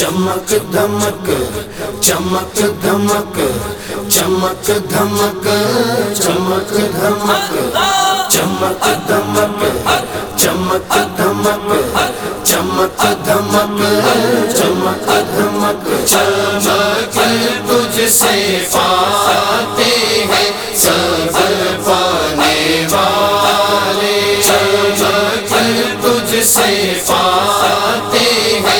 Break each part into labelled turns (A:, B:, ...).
A: چمک دھمک چمک دھمک چمک دھمک چمک دھمک چمک دھمک چمک دھمک چمک دھمک چمک دھمک چمک تجھ سے پاتے ہیں سب پانے والے چمک تجھ سے پاتے ہیں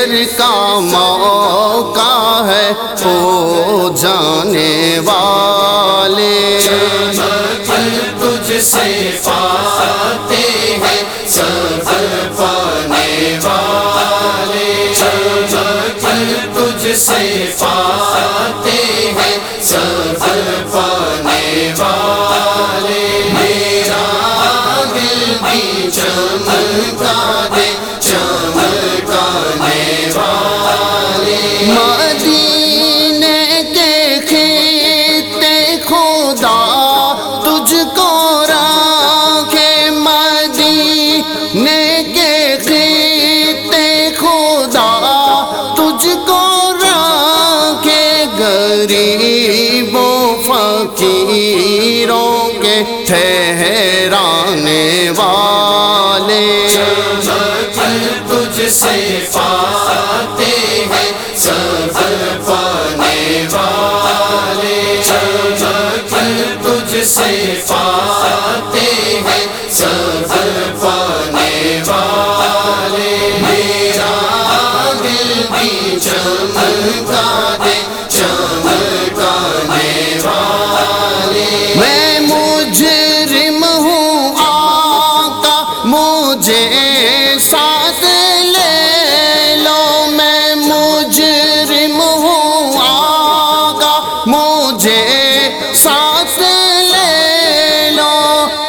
B: رے کا موقع ہے ہو جانے والے۔
A: چمک تجھ سے غریبوں فقیروں کے ٹھہرانے والے۔ چمک تجھ سے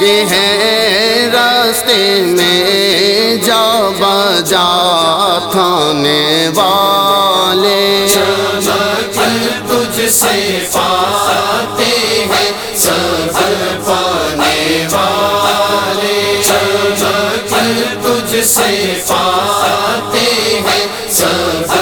A: یہ ہے راستے میں جا بجا تھانے والے۔ چمک تجھ سے پاتے ہیں سب پانے والے۔ چمک تجھ سے پاتے ہیں سب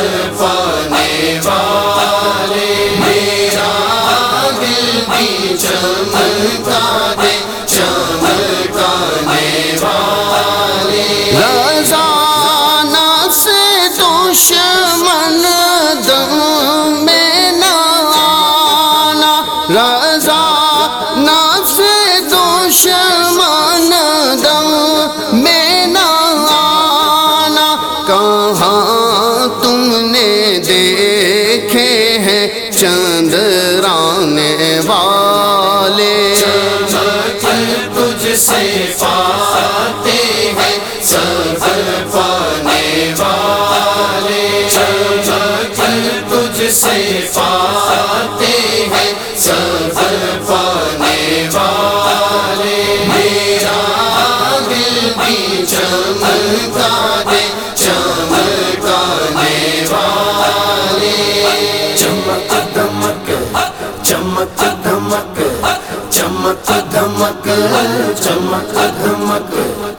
A: سے پاتے ہیں سب پانے والے۔ چل تجھ سے پاتے ہیں سب پانے والے۔ میرا دل بھی چمکتا ہے چمک دھمک چمک دھمک